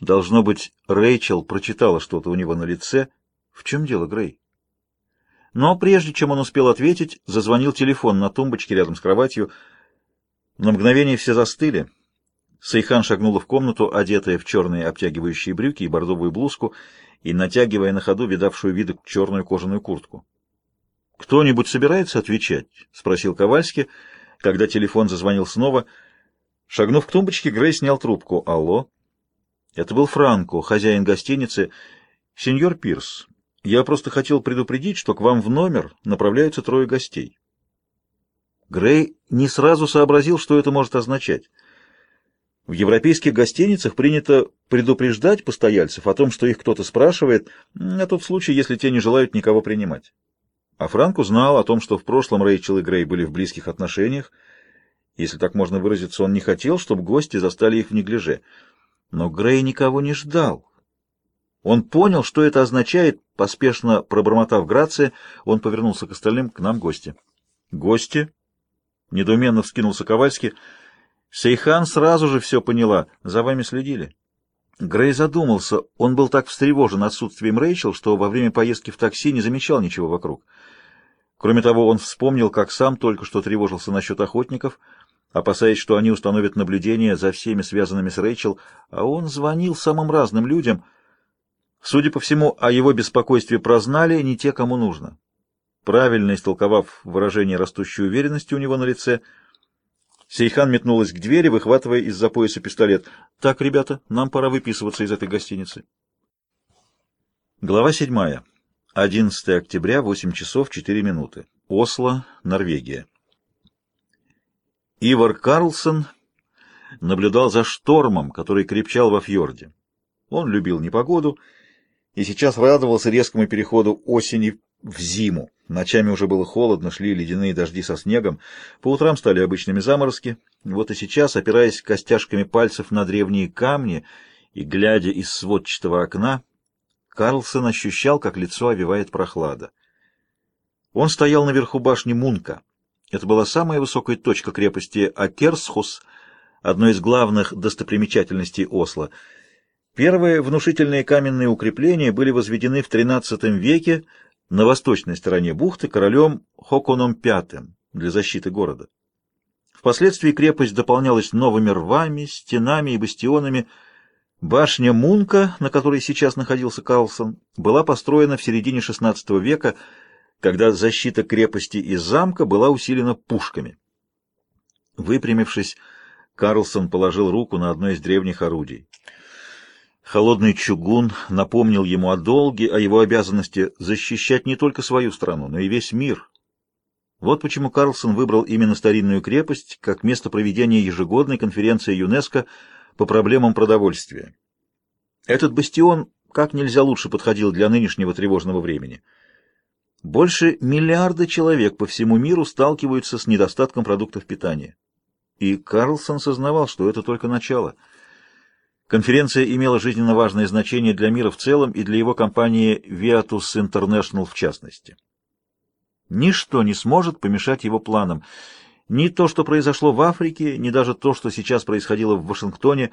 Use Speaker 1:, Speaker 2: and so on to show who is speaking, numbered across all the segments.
Speaker 1: Должно быть, Рэйчел прочитала что-то у него на лице. В чем дело, Грей? Но прежде чем он успел ответить, зазвонил телефон на тумбочке рядом с кроватью. На мгновение все застыли. Сайхан шагнула в комнату, одетая в черные обтягивающие брюки и бордовую блузку, и натягивая на ходу видавшую виды черную кожаную куртку. «Кто-нибудь собирается отвечать?» — спросил Ковальский, когда телефон зазвонил снова. Шагнув к тумбочке, Грей снял трубку. «Алло?» Это был Франко, хозяин гостиницы. «Сеньор Пирс, я просто хотел предупредить, что к вам в номер направляются трое гостей». Грей не сразу сообразил, что это может означать. В европейских гостиницах принято предупреждать постояльцев о том, что их кто-то спрашивает, на тот случай, если те не желают никого принимать. А Франк узнал о том, что в прошлом Рэйчел и Грей были в близких отношениях. Если так можно выразиться, он не хотел, чтобы гости застали их в неглиже. Но Грей никого не ждал. Он понял, что это означает, поспешно пробормотав Грация, он повернулся к остальным, к нам гости. «Гости?» — недоуменно вскинулся Ковальский. Сейхан сразу же все поняла. За вами следили. Грей задумался. Он был так встревожен отсутствием Рэйчел, что во время поездки в такси не замечал ничего вокруг. Кроме того, он вспомнил, как сам только что тревожился насчет охотников, опасаясь, что они установят наблюдение за всеми связанными с Рэйчел, а он звонил самым разным людям. Судя по всему, о его беспокойстве прознали не те, кому нужно. Правильно истолковав выражение растущей уверенности у него на лице, Сейхан метнулась к двери, выхватывая из-за пояса пистолет. «Так, ребята, нам пора выписываться из этой гостиницы». Глава седьмая. 11 октября, 8 часов 4 минуты. Осло, Норвегия. Ивар Карлсон наблюдал за штормом, который крепчал во фьорде. Он любил непогоду и сейчас радовался резкому переходу осени в зиму. Ночами уже было холодно, шли ледяные дожди со снегом, по утрам стали обычными заморозки. Вот и сейчас, опираясь костяшками пальцев на древние камни и глядя из сводчатого окна, Карлсон ощущал, как лицо овивает прохлада. Он стоял наверху башни Мунка. Это была самая высокая точка крепости Акерсхус, одной из главных достопримечательностей Осло. Первые внушительные каменные укрепления были возведены в XIII веке на восточной стороне бухты королем Хоконом V для защиты города. Впоследствии крепость дополнялась новыми рвами, стенами и бастионами, Башня Мунка, на которой сейчас находился Карлсон, была построена в середине XVI века, когда защита крепости и замка была усилена пушками. Выпрямившись, Карлсон положил руку на одно из древних орудий. Холодный чугун напомнил ему о долге, о его обязанности защищать не только свою страну, но и весь мир. Вот почему Карлсон выбрал именно старинную крепость как место проведения ежегодной конференции ЮНЕСКО по проблемам продовольствия. Этот бастион как нельзя лучше подходил для нынешнего тревожного времени. Больше миллиарда человек по всему миру сталкиваются с недостатком продуктов питания. И Карлсон сознавал, что это только начало. Конференция имела жизненно важное значение для мира в целом и для его компании Viatus International в частности. Ничто не сможет помешать его планам – ни то, что произошло в Африке, ни даже то, что сейчас происходило в Вашингтоне,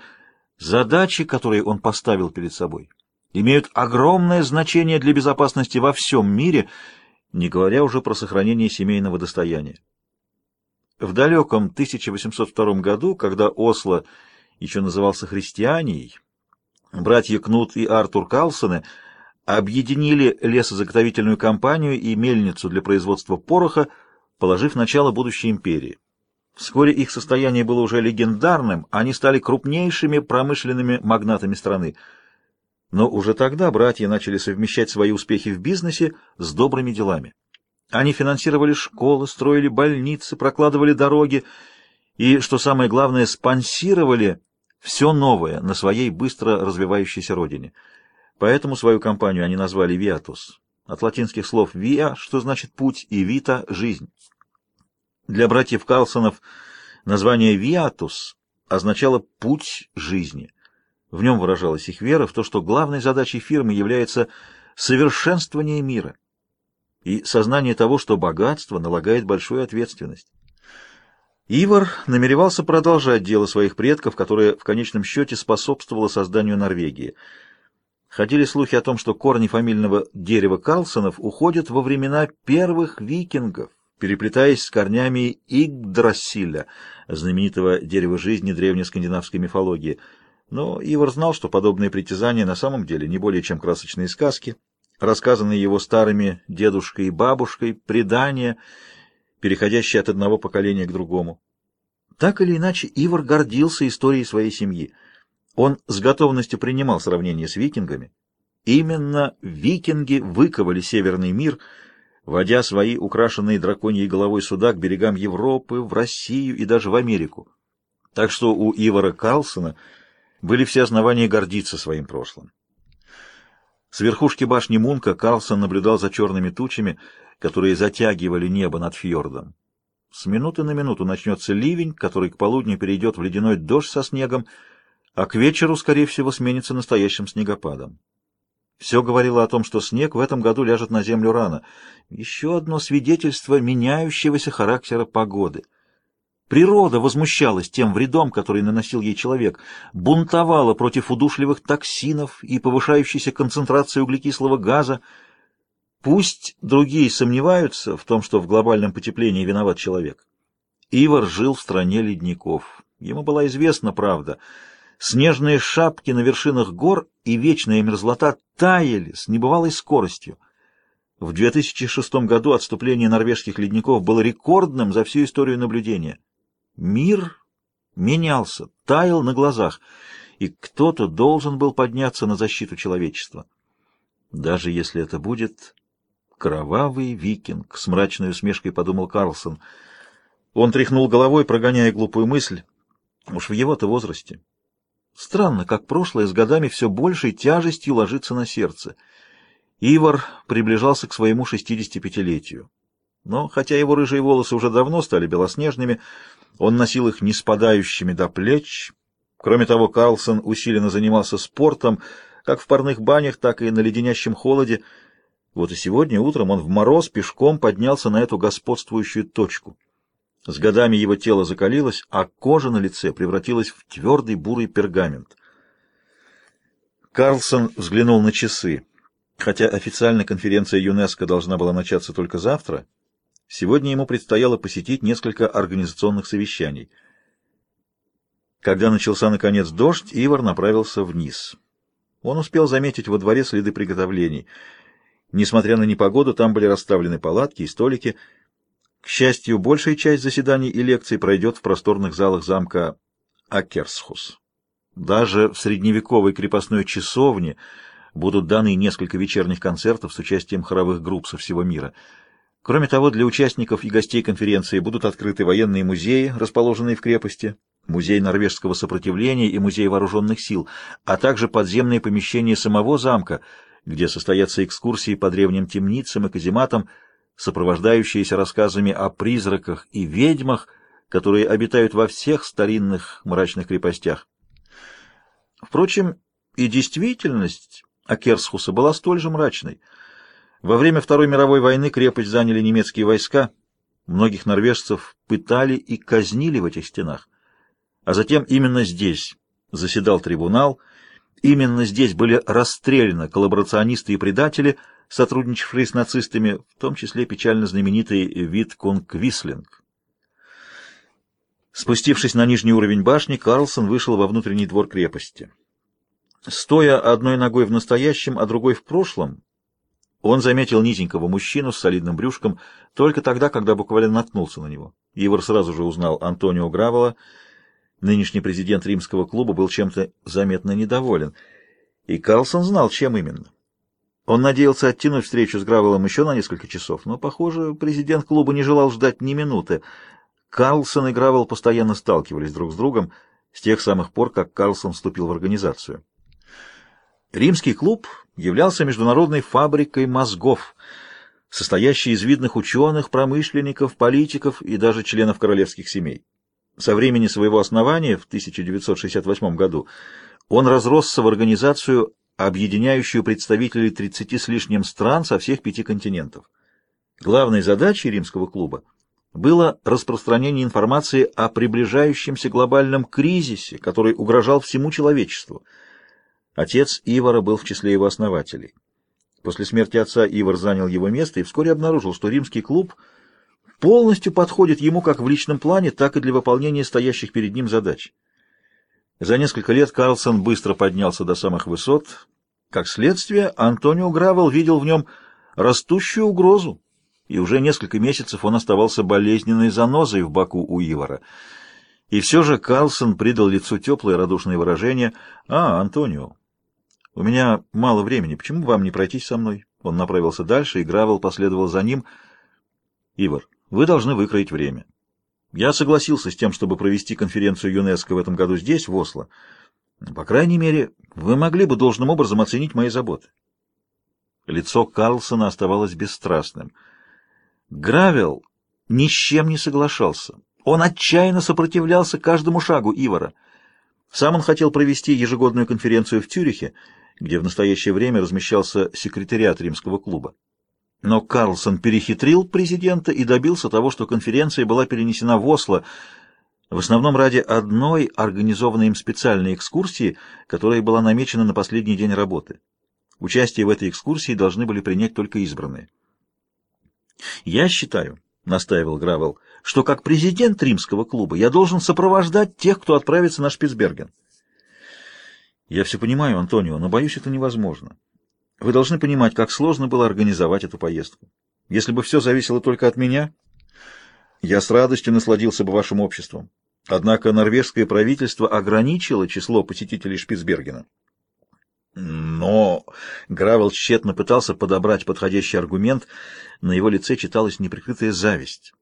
Speaker 1: задачи, которые он поставил перед собой, имеют огромное значение для безопасности во всем мире, не говоря уже про сохранение семейного достояния. В далеком 1802 году, когда Осло еще назывался Христианией, братья Кнут и Артур Калсоны объединили лесозаготовительную компанию и мельницу для производства пороха, положив начало будущей империи. Вскоре их состояние было уже легендарным, они стали крупнейшими промышленными магнатами страны. Но уже тогда братья начали совмещать свои успехи в бизнесе с добрыми делами. Они финансировали школы, строили больницы, прокладывали дороги и, что самое главное, спонсировали все новое на своей быстро развивающейся родине. Поэтому свою компанию они назвали «Виатус». От латинских слов «via», что значит «путь», и «vita» — «жизнь». Для братьев Карлсонов название «Виатус» означало «путь жизни». В нем выражалась их вера в то, что главной задачей фирмы является совершенствование мира и сознание того, что богатство налагает большую ответственность. Ивар намеревался продолжать дело своих предков, которое в конечном счете способствовало созданию Норвегии. Ходили слухи о том, что корни фамильного дерева Карлсонов уходят во времена первых викингов, переплетаясь с корнями Игдрасиля, знаменитого дерева жизни древнескандинавской мифологии. Но Ивар знал, что подобные притязания на самом деле не более чем красочные сказки, рассказанные его старыми дедушкой и бабушкой, предания — переходящий от одного поколения к другому. Так или иначе, Ивар гордился историей своей семьи. Он с готовностью принимал сравнение с викингами. Именно викинги выковали Северный мир, водя свои украшенные драконьей головой суда к берегам Европы, в Россию и даже в Америку. Так что у Ивара Карлсона были все основания гордиться своим прошлым. С верхушки башни Мунка Карлсон наблюдал за черными тучами, которые затягивали небо над фьордом. С минуты на минуту начнется ливень, который к полудню перейдет в ледяной дождь со снегом, а к вечеру, скорее всего, сменится настоящим снегопадом. Все говорило о том, что снег в этом году ляжет на землю рано. Еще одно свидетельство меняющегося характера погоды. Природа возмущалась тем вредом, который наносил ей человек, бунтовала против удушливых токсинов и повышающейся концентрации углекислого газа, Пусть другие сомневаются в том, что в глобальном потеплении виноват человек. Ивар жил в стране ледников. Ему была известна правда. Снежные шапки на вершинах гор и вечная мерзлота таяли с небывалой скоростью. В 2006 году отступление норвежских ледников было рекордным за всю историю наблюдения. Мир менялся, таял на глазах, и кто-то должен был подняться на защиту человечества. Даже если это будет Кровавый викинг, с мрачной усмешкой подумал Карлсон. Он тряхнул головой, прогоняя глупую мысль. Уж в его-то возрасте. Странно, как прошлое с годами все большей тяжестью ложится на сердце. Ивар приближался к своему шестидесятипятилетию. Но, хотя его рыжие волосы уже давно стали белоснежными, он носил их не спадающими до плеч. Кроме того, Карлсон усиленно занимался спортом, как в парных банях, так и на леденящем холоде — вот и сегодня утром он в мороз пешком поднялся на эту господствующую точку. С годами его тело закалилось, а кожа на лице превратилась в твердый бурый пергамент. Карлсон взглянул на часы. Хотя официально конференция ЮНЕСКО должна была начаться только завтра, сегодня ему предстояло посетить несколько организационных совещаний. Когда начался, наконец, дождь, Ивар направился вниз. Он успел заметить во дворе следы приготовлений — Несмотря на непогоду, там были расставлены палатки и столики. К счастью, большая часть заседаний и лекций пройдет в просторных залах замка Акерсхус. Даже в средневековой крепостной часовне будут даны несколько вечерних концертов с участием хоровых групп со всего мира. Кроме того, для участников и гостей конференции будут открыты военные музеи, расположенные в крепости, музей норвежского сопротивления и музей вооруженных сил, а также подземные помещения самого замка — где состоятся экскурсии по древним темницам и казематам, сопровождающиеся рассказами о призраках и ведьмах, которые обитают во всех старинных мрачных крепостях. Впрочем, и действительность Акерсхуса была столь же мрачной. Во время Второй мировой войны крепость заняли немецкие войска, многих норвежцев пытали и казнили в этих стенах. А затем именно здесь заседал трибунал – Именно здесь были расстреляны коллаборационисты и предатели, сотрудничавшие с нацистами, в том числе печально знаменитый Виткунг Вислинг. Спустившись на нижний уровень башни, Карлсон вышел во внутренний двор крепости. Стоя одной ногой в настоящем, а другой в прошлом, он заметил низенького мужчину с солидным брюшком только тогда, когда буквально наткнулся на него. Ивар сразу же узнал Антонио Гравола — Нынешний президент римского клуба был чем-то заметно недоволен, и Карлсон знал, чем именно. Он надеялся оттянуть встречу с Гравелом еще на несколько часов, но, похоже, президент клуба не желал ждать ни минуты. Карлсон и Гравел постоянно сталкивались друг с другом с тех самых пор, как Карлсон вступил в организацию. Римский клуб являлся международной фабрикой мозгов, состоящей из видных ученых, промышленников, политиков и даже членов королевских семей. Со времени своего основания в 1968 году он разросся в организацию, объединяющую представителей 30 с лишним стран со всех пяти континентов. Главной задачей римского клуба было распространение информации о приближающемся глобальном кризисе, который угрожал всему человечеству. Отец Ивара был в числе его основателей. После смерти отца Ивар занял его место и вскоре обнаружил, что римский клуб полностью подходит ему как в личном плане, так и для выполнения стоящих перед ним задач. За несколько лет Карлсон быстро поднялся до самых высот. Как следствие, Антонио Гравел видел в нем растущую угрозу, и уже несколько месяцев он оставался болезненной занозой в боку у Ивара. И все же Карлсон придал лицу теплое радушное выражение. «А, Антонио, у меня мало времени, почему вам не пройтись со мной?» Он направился дальше, и Гравел последовал за ним. «Ивар, вы должны выкроить время. Я согласился с тем, чтобы провести конференцию ЮНЕСКО в этом году здесь, в Осло. По крайней мере, вы могли бы должным образом оценить мои заботы». Лицо Карлсона оставалось бесстрастным — Гравел ни с чем не соглашался. Он отчаянно сопротивлялся каждому шагу Ивара. Сам он хотел провести ежегодную конференцию в Тюрихе, где в настоящее время размещался секретариат римского клуба. Но Карлсон перехитрил президента и добился того, что конференция была перенесена в Осло, в основном ради одной организованной им специальной экскурсии, которая была намечена на последний день работы. Участие в этой экскурсии должны были принять только избранные. «Я считаю», — настаивал Гравел, — «что как президент римского клуба я должен сопровождать тех, кто отправится на Шпицберген». «Я все понимаю, Антонио, но, боюсь, это невозможно. Вы должны понимать, как сложно было организовать эту поездку. Если бы все зависело только от меня, я с радостью насладился бы вашим обществом. Однако норвежское правительство ограничило число посетителей Шпицбергена. Но Гравел тщетно пытался подобрать подходящий аргумент, на его лице читалась неприкрытая зависть.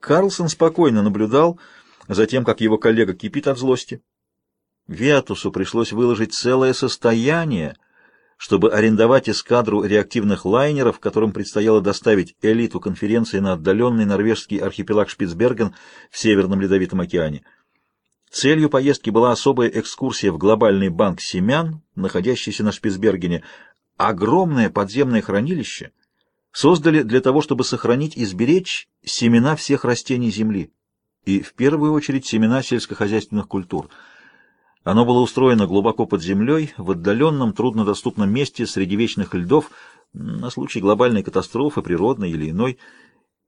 Speaker 1: Карлсон спокойно наблюдал за тем, как его коллега кипит от злости. Виатусу пришлось выложить целое состояние, чтобы арендовать эскадру реактивных лайнеров, которым предстояло доставить элиту конференции на отдаленный норвежский архипелаг Шпицберген в Северном Ледовитом океане. Целью поездки была особая экскурсия в глобальный банк семян, находящийся на Шпицбергене. Огромное подземное хранилище создали для того, чтобы сохранить и сберечь семена всех растений Земли, и в первую очередь семена сельскохозяйственных культур. Оно было устроено глубоко под землей, в отдаленном, труднодоступном месте среди вечных льдов, на случай глобальной катастрофы, природной или иной,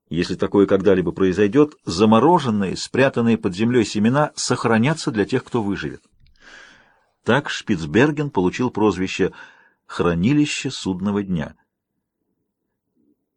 Speaker 1: если такое когда-либо произойдет, замороженные, спрятанные под землей семена сохранятся для тех, кто выживет. Так Шпицберген получил прозвище «Хранилище судного дня».